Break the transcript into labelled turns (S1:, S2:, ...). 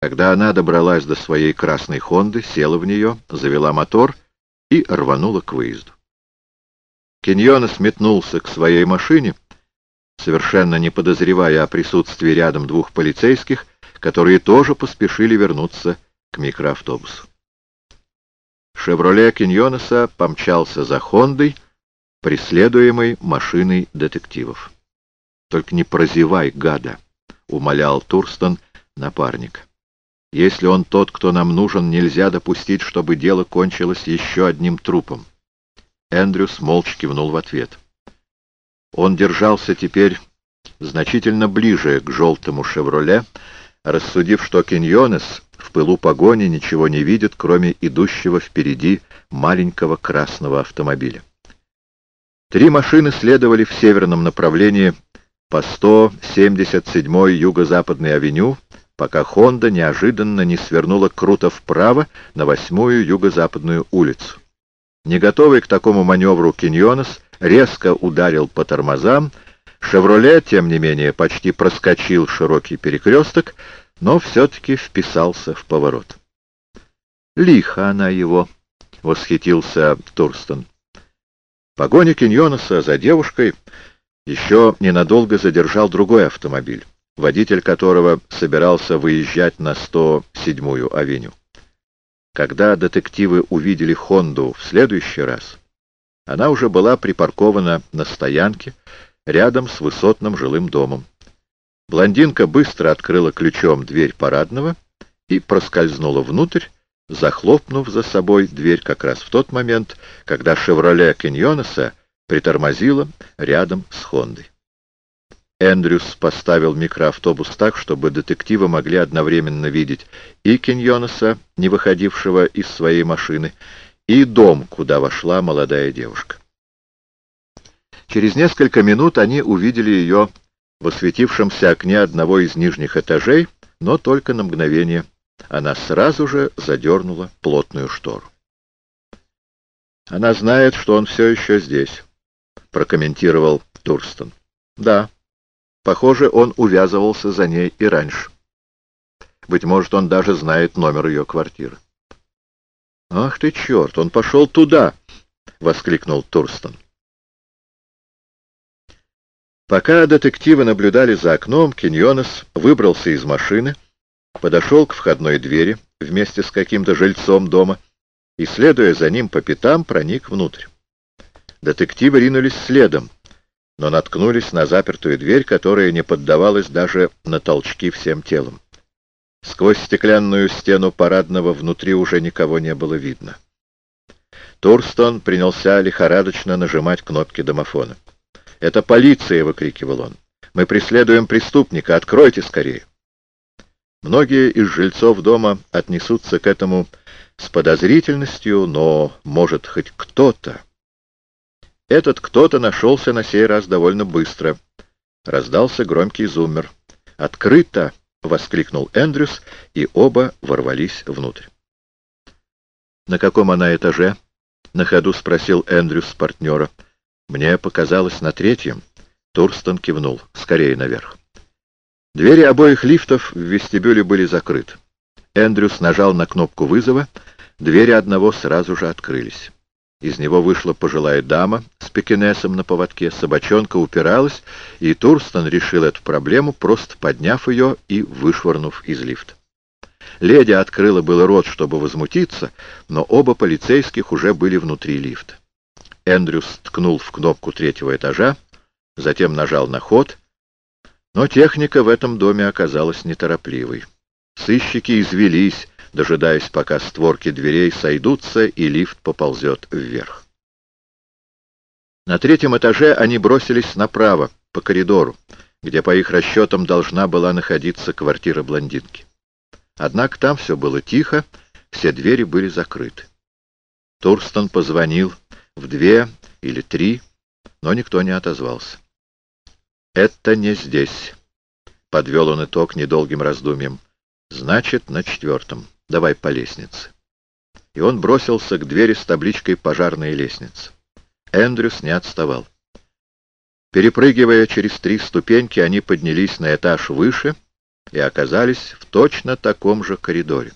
S1: Когда она добралась до своей красной «Хонды», села в нее, завела мотор и рванула к выезду. Киньона сметнулся к своей машине, совершенно не подозревая о присутствии рядом двух полицейских, которые тоже поспешили вернуться к микроавтобусу. «Шевроле» Киньонеса помчался за «Хондой», преследуемой машиной детективов. «Только не прозевай, гада!» — умолял Турстон напарник. «Если он тот, кто нам нужен, нельзя допустить, чтобы дело кончилось еще одним трупом». Эндрюс молча кивнул в ответ. Он держался теперь значительно ближе к желтому «Шевроле», рассудив, что Киньонес в пылу погони ничего не видит, кроме идущего впереди маленького красного автомобиля. Три машины следовали в северном направлении по 177-й юго-западной авеню, пока «Хонда» неожиданно не свернула круто вправо на 8-ю юго-западную улицу. Не готовый к такому маневру Киньонес резко ударил по тормозам, «Шевроле», тем не менее, почти проскочил широкий перекресток, но все-таки вписался в поворот. «Лихо она его!» — восхитился Турстон. Погоня Киньонаса за девушкой еще ненадолго задержал другой автомобиль, водитель которого собирался выезжать на 107-ю авеню. Когда детективы увидели «Хонду» в следующий раз, она уже была припаркована на стоянке рядом с высотным жилым домом. Блондинка быстро открыла ключом дверь парадного и проскользнула внутрь, захлопнув за собой дверь как раз в тот момент, когда «Шевроле» Киньонеса притормозила рядом с «Хондой». Эндрюс поставил микроавтобус так, чтобы детективы могли одновременно видеть и Киньонеса, не выходившего из своей машины, и дом, куда вошла молодая девушка. Через несколько минут они увидели ее в осветившемся окне одного из нижних этажей, но только на мгновение. Она сразу же задернула плотную штору. «Она знает, что он все еще здесь», — прокомментировал Турстон. «Да, похоже, он увязывался за ней и раньше. Быть может, он даже знает номер ее квартиры». «Ах ты черт, он пошел туда!» — воскликнул Турстон. Пока детективы наблюдали за окном, Киньонес выбрался из машины, подошел к входной двери вместе с каким-то жильцом дома и, следуя за ним по пятам, проник внутрь. Детективы ринулись следом, но наткнулись на запертую дверь, которая не поддавалась даже на толчки всем телом. Сквозь стеклянную стену парадного внутри уже никого не было видно. Турстон принялся лихорадочно нажимать кнопки домофона. «Это полиция!» — выкрикивал он. «Мы преследуем преступника! Откройте скорее!» Многие из жильцов дома отнесутся к этому с подозрительностью, но, может, хоть кто-то... Этот кто-то нашелся на сей раз довольно быстро. Раздался громкий зуммер. «Открыто!» — воскликнул Эндрюс, и оба ворвались внутрь. «На каком она этаже?» — на ходу спросил Эндрюс партнера. Мне показалось на третьем. Турстон кивнул. Скорее наверх. Двери обоих лифтов в вестибюле были закрыты. Эндрюс нажал на кнопку вызова. Двери одного сразу же открылись. Из него вышла пожилая дама с пекинесом на поводке, собачонка упиралась, и Турстон решил эту проблему, просто подняв ее и вышвырнув из лифта. Леди открыла было рот, чтобы возмутиться, но оба полицейских уже были внутри лифта. Эндрюс ткнул в кнопку третьего этажа, затем нажал на ход, но техника в этом доме оказалась неторопливой. Сыщики извелись, дожидаясь, пока створки дверей сойдутся и лифт поползет вверх. На третьем этаже они бросились направо, по коридору, где, по их расчетам, должна была находиться квартира блондинки. Однако там все было тихо, все двери были закрыты. Турстон позвонил в две или три, но никто не отозвался. «Это не здесь», — подвел он итог недолгим раздумьем. «Значит, на четвертом. Давай по лестнице». И он бросился к двери с табличкой «Пожарная лестница». Эндрюс не отставал. Перепрыгивая через три ступеньки, они поднялись на этаж выше и оказались в точно таком же коридоре.